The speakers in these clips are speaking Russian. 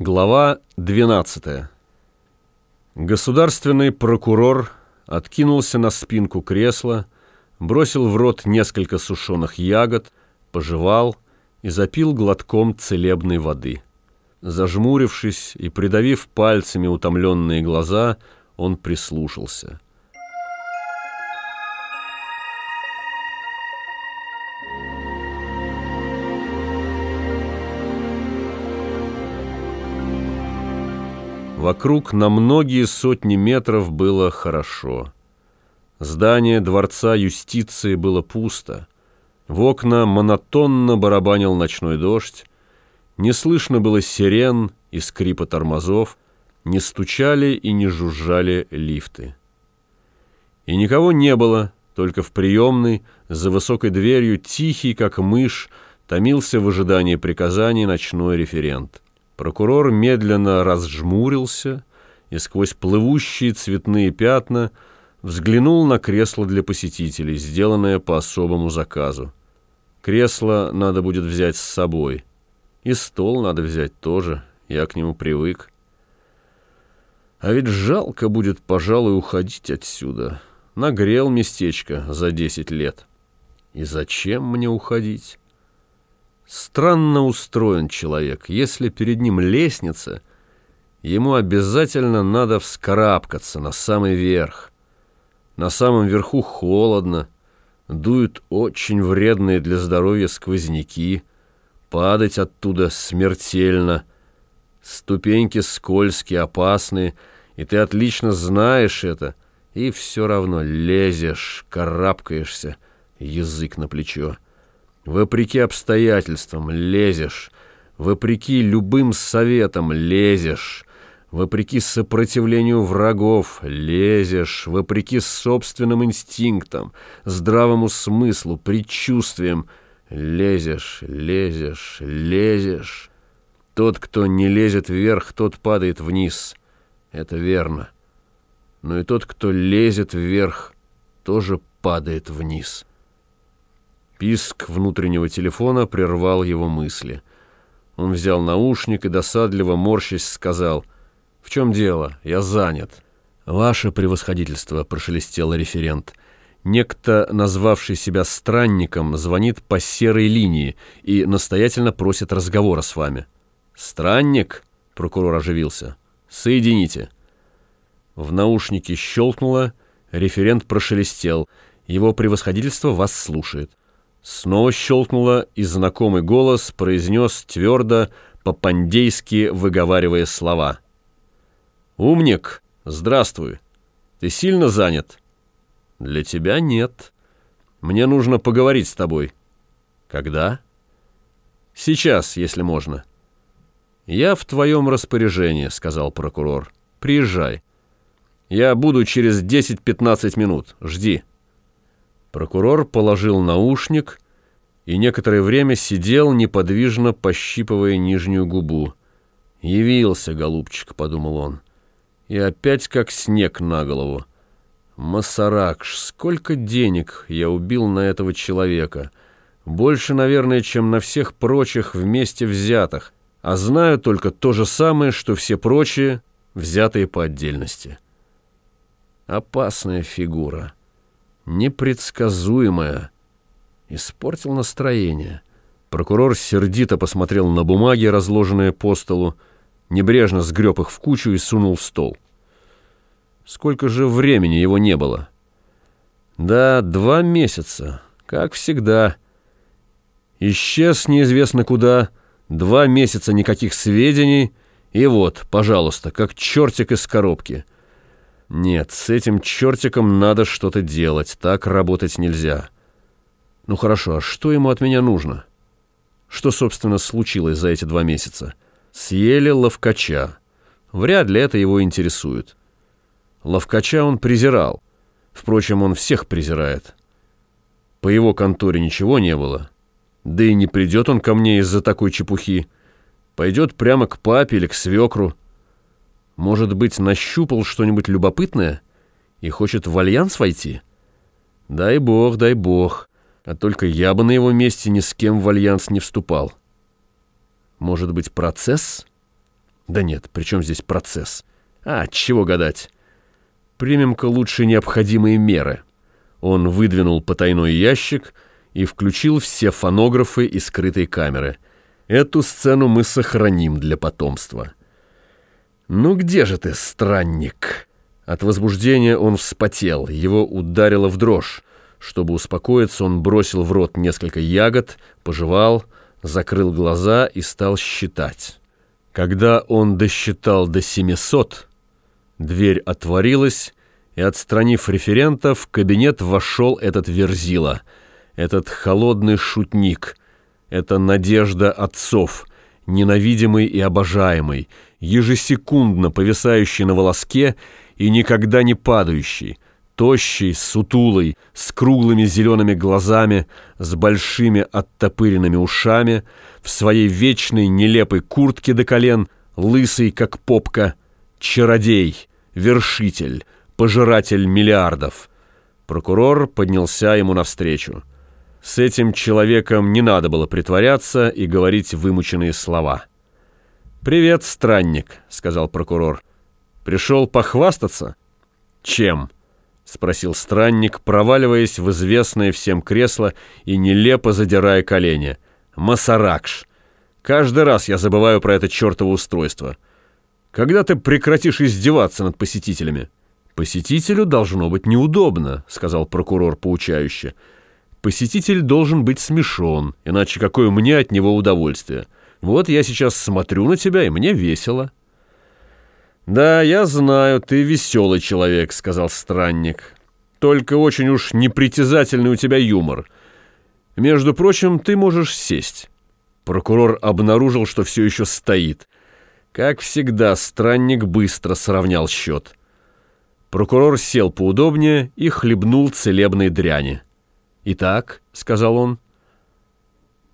Глава 12. Государственный прокурор откинулся на спинку кресла, бросил в рот несколько сушеных ягод, пожевал и запил глотком целебной воды. Зажмурившись и придавив пальцами утомленные глаза, он прислушался. Вокруг на многие сотни метров было хорошо. Здание Дворца юстиции было пусто. В окна монотонно барабанил ночной дождь. Не слышно было сирен и скрипа тормозов, не стучали и не жужжали лифты. И никого не было, только в приемной, за высокой дверью, тихий, как мышь, томился в ожидании приказаний ночной референт. Прокурор медленно разжмурился и сквозь плывущие цветные пятна взглянул на кресло для посетителей, сделанное по особому заказу. Кресло надо будет взять с собой. И стол надо взять тоже, я к нему привык. А ведь жалко будет, пожалуй, уходить отсюда. Нагрел местечко за десять лет. И зачем мне уходить? Странно устроен человек. Если перед ним лестница, ему обязательно надо вскарабкаться на самый верх. На самом верху холодно, дуют очень вредные для здоровья сквозняки, падать оттуда смертельно. Ступеньки скользкие, опасные, и ты отлично знаешь это, и все равно лезешь, карабкаешься, язык на плечо. Вопреки обстоятельствам лезешь, вопреки любым советам лезешь, вопреки сопротивлению врагов лезешь, вопреки собственным инстинктам, здравому смыслу, предчувствиям лезешь, лезешь, лезешь. Тот, кто не лезет вверх, тот падает вниз. Это верно. Но и тот, кто лезет вверх, тоже падает вниз. Писк внутреннего телефона прервал его мысли. Он взял наушник и досадливо морщись сказал «В чем дело? Я занят». «Ваше превосходительство», — прошелестел референт. «Некто, назвавший себя странником, звонит по серой линии и настоятельно просит разговора с вами». «Странник?» — прокурор оживился. «Соедините». В наушнике щелкнуло, референт прошелестел. «Его превосходительство вас слушает». Снова щелкнуло, и знакомый голос произнес твердо, по-пандейски выговаривая слова. «Умник, здравствуй. Ты сильно занят?» «Для тебя нет. Мне нужно поговорить с тобой». «Когда?» «Сейчас, если можно». «Я в твоем распоряжении», — сказал прокурор. «Приезжай. Я буду через 10-15 минут. Жди». Прокурор положил наушник и некоторое время сидел, неподвижно пощипывая нижнюю губу. «Явился, голубчик», — подумал он, — «и опять как снег на голову. Масаракш, сколько денег я убил на этого человека! Больше, наверное, чем на всех прочих вместе взятых, а знаю только то же самое, что все прочие, взятые по отдельности. Опасная фигура» непредсказуемая. Испортил настроение. Прокурор сердито посмотрел на бумаги, разложенные по столу, небрежно сгреб их в кучу и сунул в стол. Сколько же времени его не было? Да, два месяца, как всегда. Исчез неизвестно куда, два месяца никаких сведений, и вот, пожалуйста, как чертик из коробки — нет, с этим чертиком надо что-то делать, так работать нельзя. Ну хорошо, а что ему от меня нужно? Что, собственно, случилось за эти два месяца? Съели ловкача. Вряд ли это его интересует. Ловкача он презирал. Впрочем, он всех презирает. По его конторе ничего не было. Да и не придет он ко мне из-за такой чепухи. Пойдет прямо к папе или к свекру. Может быть, нащупал что-нибудь любопытное и хочет в альянс войти? Дай бог, дай бог. А только я бы на его месте ни с кем в альянс не вступал. Может быть, процесс? Да нет, при чем здесь процесс? А, чего гадать? Примем-ка лучше необходимые меры. Он выдвинул потайной ящик и включил все фонографы и скрытые камеры. Эту сцену мы сохраним для потомства. «Ну где же ты, странник?» От возбуждения он вспотел, его ударило в дрожь. Чтобы успокоиться, он бросил в рот несколько ягод, пожевал, закрыл глаза и стал считать. Когда он досчитал до 700, дверь отворилась, и, отстранив референта, в кабинет вошел этот верзила, этот холодный шутник, эта надежда отцов, ненавидимый и обожаемый, ежесекундно повисающий на волоске и никогда не падающий, тощий, сутулый, с круглыми зелеными глазами, с большими оттопыренными ушами, в своей вечной нелепой куртке до колен, лысый, как попка, чародей, вершитель, пожиратель миллиардов. Прокурор поднялся ему навстречу. С этим человеком не надо было притворяться и говорить вымученные слова. «Привет, странник», — сказал прокурор. «Пришел похвастаться?» «Чем?» — спросил странник, проваливаясь в известное всем кресло и нелепо задирая колени. «Масаракш! Каждый раз я забываю про это чертово устройство. Когда ты прекратишь издеваться над посетителями?» «Посетителю должно быть неудобно», — сказал прокурор поучающе. «Посетитель должен быть смешон, иначе какое мне от него удовольствие? Вот я сейчас смотрю на тебя, и мне весело». «Да, я знаю, ты веселый человек», — сказал странник. «Только очень уж непритязательный у тебя юмор. Между прочим, ты можешь сесть». Прокурор обнаружил, что все еще стоит. Как всегда, странник быстро сравнял счет. Прокурор сел поудобнее и хлебнул целебной дряни. «Итак», — сказал он.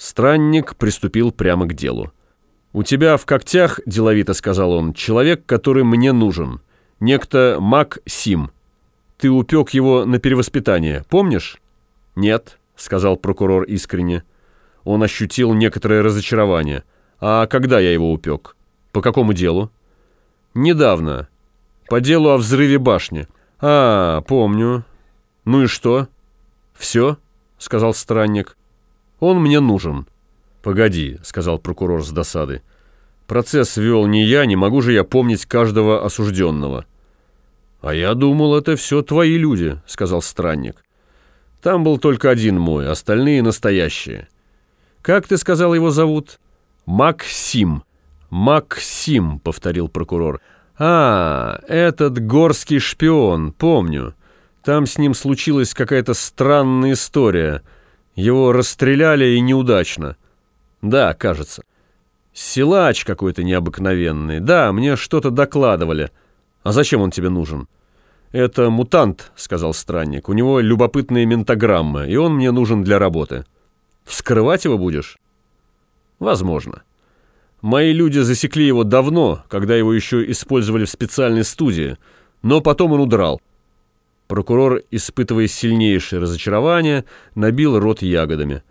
Странник приступил прямо к делу. «У тебя в когтях, — деловито сказал он, — человек, который мне нужен. Некто Мак Сим. Ты упек его на перевоспитание, помнишь?» «Нет», — сказал прокурор искренне. Он ощутил некоторое разочарование. «А когда я его упек? По какому делу?» «Недавно. По делу о взрыве башни». «А, помню. Ну и что?» «Все», — сказал странник. «Он мне нужен». «Погоди», — сказал прокурор с досады. «Процесс вел не я, не могу же я помнить каждого осужденного». «А я думал, это все твои люди», — сказал странник. «Там был только один мой, остальные настоящие». «Как ты сказал, его зовут?» «Максим». «Максим», — повторил прокурор. «А, этот горский шпион, помню. Там с ним случилась какая-то странная история. Его расстреляли и неудачно». «Да, кажется». «Силач какой-то необыкновенный. Да, мне что-то докладывали. А зачем он тебе нужен?» «Это мутант», — сказал странник. «У него любопытные ментограммы, и он мне нужен для работы». «Вскрывать его будешь?» «Возможно». Мои люди засекли его давно, когда его еще использовали в специальной студии, но потом он удрал. Прокурор, испытывая сильнейшее разочарование, набил рот ягодами.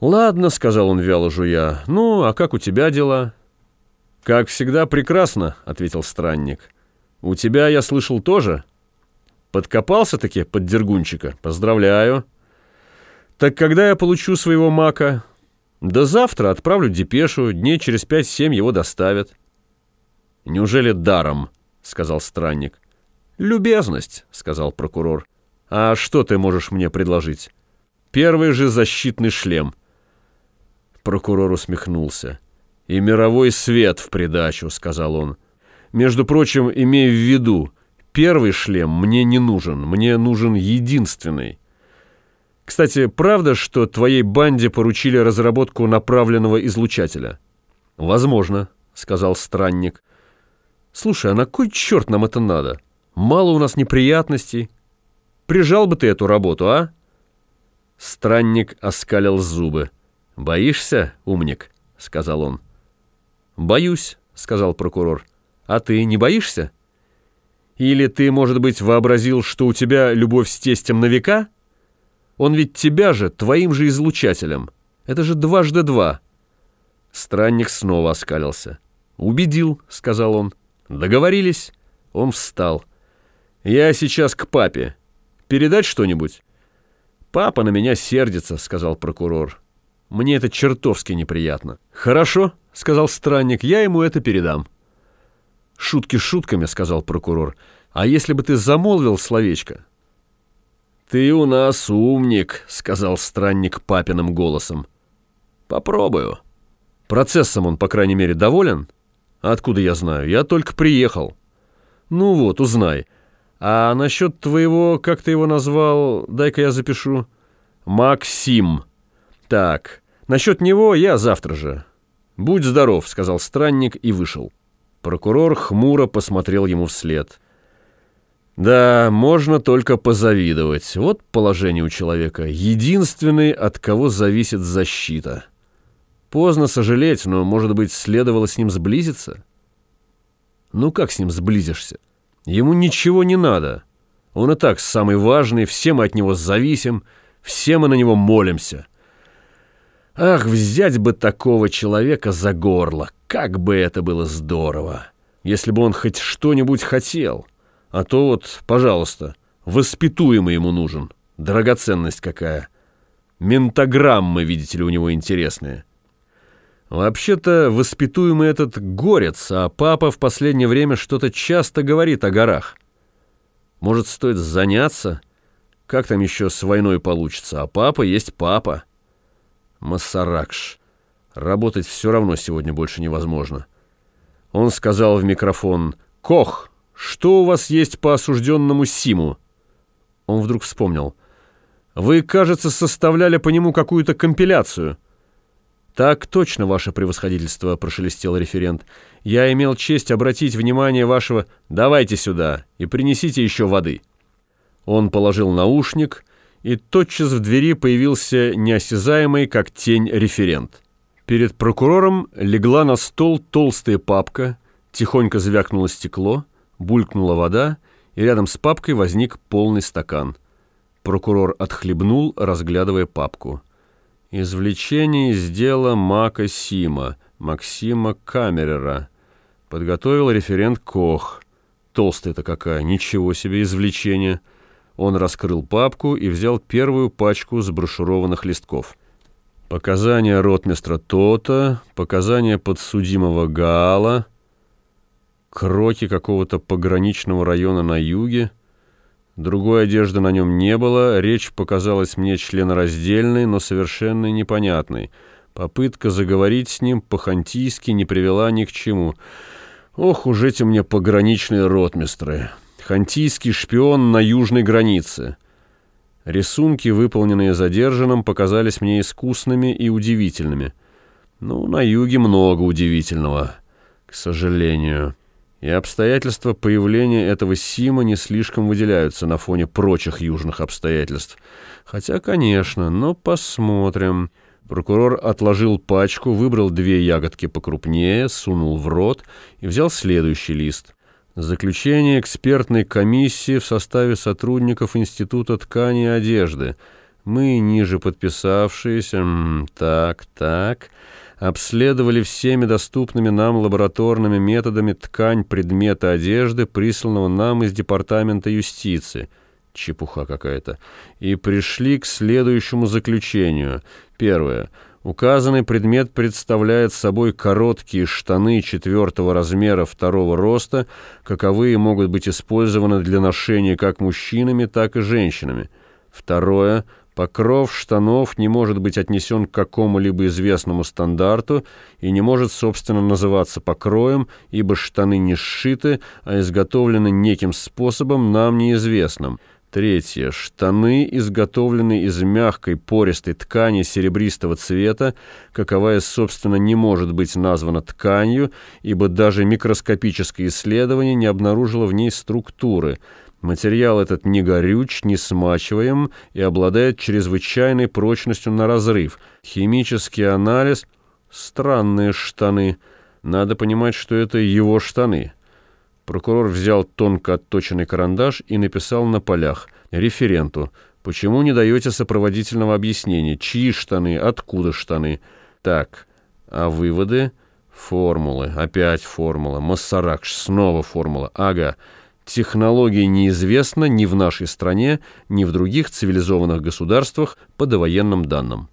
«Ладно», — сказал он вяло жуя, — «ну, а как у тебя дела?» «Как всегда, прекрасно», — ответил странник. «У тебя, я слышал, тоже?» «Подкопался-таки под Дергунчика? Поздравляю». «Так когда я получу своего мака?» «Да завтра отправлю депешу, дней через пять-семь его доставят». «Неужели даром?» — сказал странник. «Любезность», — сказал прокурор. «А что ты можешь мне предложить?» «Первый же защитный шлем». Прокурор усмехнулся. «И мировой свет в придачу», — сказал он. «Между прочим, имей в виду, первый шлем мне не нужен, мне нужен единственный». Кстати, правда, что твоей банде поручили разработку направленного излучателя? Возможно, сказал странник. Слушай, а на кой черт нам это надо? Мало у нас неприятностей. Прижал бы ты эту работу, а? Странник оскалил зубы. «Боишься, умник?» — сказал он. «Боюсь», — сказал прокурор. «А ты не боишься? Или ты, может быть, вообразил, что у тебя любовь с тестем на века?» Он ведь тебя же, твоим же излучателем. Это же дважды два. Странник снова оскалился. «Убедил», — сказал он. «Договорились?» Он встал. «Я сейчас к папе. Передать что-нибудь?» «Папа на меня сердится», — сказал прокурор. «Мне это чертовски неприятно». «Хорошо», — сказал странник, — «я ему это передам». «Шутки шутками», — сказал прокурор. «А если бы ты замолвил словечко?» «Ты у нас умник», — сказал странник папиным голосом. «Попробую». Процессом он, по крайней мере, доволен? Откуда я знаю? Я только приехал. Ну вот, узнай. А насчет твоего, как ты его назвал, дай-ка я запишу. Максим. Так, насчет него я завтра же. Будь здоров, сказал странник и вышел. Прокурор хмуро посмотрел ему вслед. Да, можно только позавидовать. Вот положение у человека. Единственный, от кого зависит защита. Поздно сожалеть, но, может быть, следовало с ним сблизиться? Ну как с ним сблизишься? Ему ничего не надо. Он и так самый важный, все мы от него зависим, все мы на него молимся. Ах, взять бы такого человека за горло, как бы это было здорово, если бы он хоть что-нибудь хотел. А то вот, пожалуйста, воспитуемый ему нужен, драгоценность какая. Ментограммы, видите ли, у него интересные. Вообще-то воспитуемый этот горец, а папа в последнее время что-то часто говорит о горах. Может, стоит заняться? Как там еще с войной получится? А папа есть папа. Массаракш. Работать все равно сегодня больше невозможно. Он сказал в микрофон «Кох, что у вас есть по осужденному Симу?» Он вдруг вспомнил. «Вы, кажется, составляли по нему какую-то компиляцию». «Так точно, ваше превосходительство», — прошелестел референт. «Я имел честь обратить внимание вашего... Давайте сюда и принесите еще воды». Он положил наушник, и тотчас в двери появился неосязаемый, как тень, референт. Перед прокурором легла на стол толстая папка, тихонько звякнуло стекло, булькнула вода, и рядом с папкой возник полный стакан. Прокурор отхлебнул, разглядывая папку. Извлечение из дела Мака Сима, Максима Камерера. Подготовил референт Кох. Толстая-то какая, ничего себе извлечение. Он раскрыл папку и взял первую пачку сброшурованных листков. Показания ротмистра Тота, показания подсудимого Гаала, кроки какого-то пограничного района на юге — Другой одежды на нем не было, речь показалась мне членораздельной, но совершенно непонятной. Попытка заговорить с ним по-хантийски не привела ни к чему. Ох уж эти мне пограничные ротмистры. Хантийский шпион на южной границе. Рисунки, выполненные задержанным, показались мне искусными и удивительными. Ну, на юге много удивительного, к сожалению и обстоятельства появления этого Сима не слишком выделяются на фоне прочих южных обстоятельств. Хотя, конечно, но посмотрим. Прокурор отложил пачку, выбрал две ягодки покрупнее, сунул в рот и взял следующий лист. Заключение экспертной комиссии в составе сотрудников Института ткани и одежды. Мы, ниже подписавшиеся... Так, так обследовали всеми доступными нам лабораторными методами ткань предмета одежды, присланного нам из Департамента юстиции. Чепуха какая-то. И пришли к следующему заключению. Первое. Указанный предмет представляет собой короткие штаны четвертого размера второго роста, каковые могут быть использованы для ношения как мужчинами, так и женщинами. Второе. Покров штанов не может быть отнесен к какому-либо известному стандарту и не может, собственно, называться покроем, ибо штаны не сшиты, а изготовлены неким способом, нам неизвестным. Третье. Штаны изготовлены из мягкой пористой ткани серебристого цвета, каковая, собственно, не может быть названа тканью, ибо даже микроскопическое исследование не обнаружило в ней структуры – Материал этот не горюч, не смачиваем и обладает чрезвычайной прочностью на разрыв. Химический анализ – странные штаны. Надо понимать, что это его штаны. Прокурор взял тонко отточенный карандаш и написал на полях референту. «Почему не даете сопроводительного объяснения? Чьи штаны? Откуда штаны?» «Так, а выводы?» Формулы, опять формула, Массаракш, снова формула, ага. Технология неизвестна ни в нашей стране, ни в других цивилизованных государствах по довоенным данным.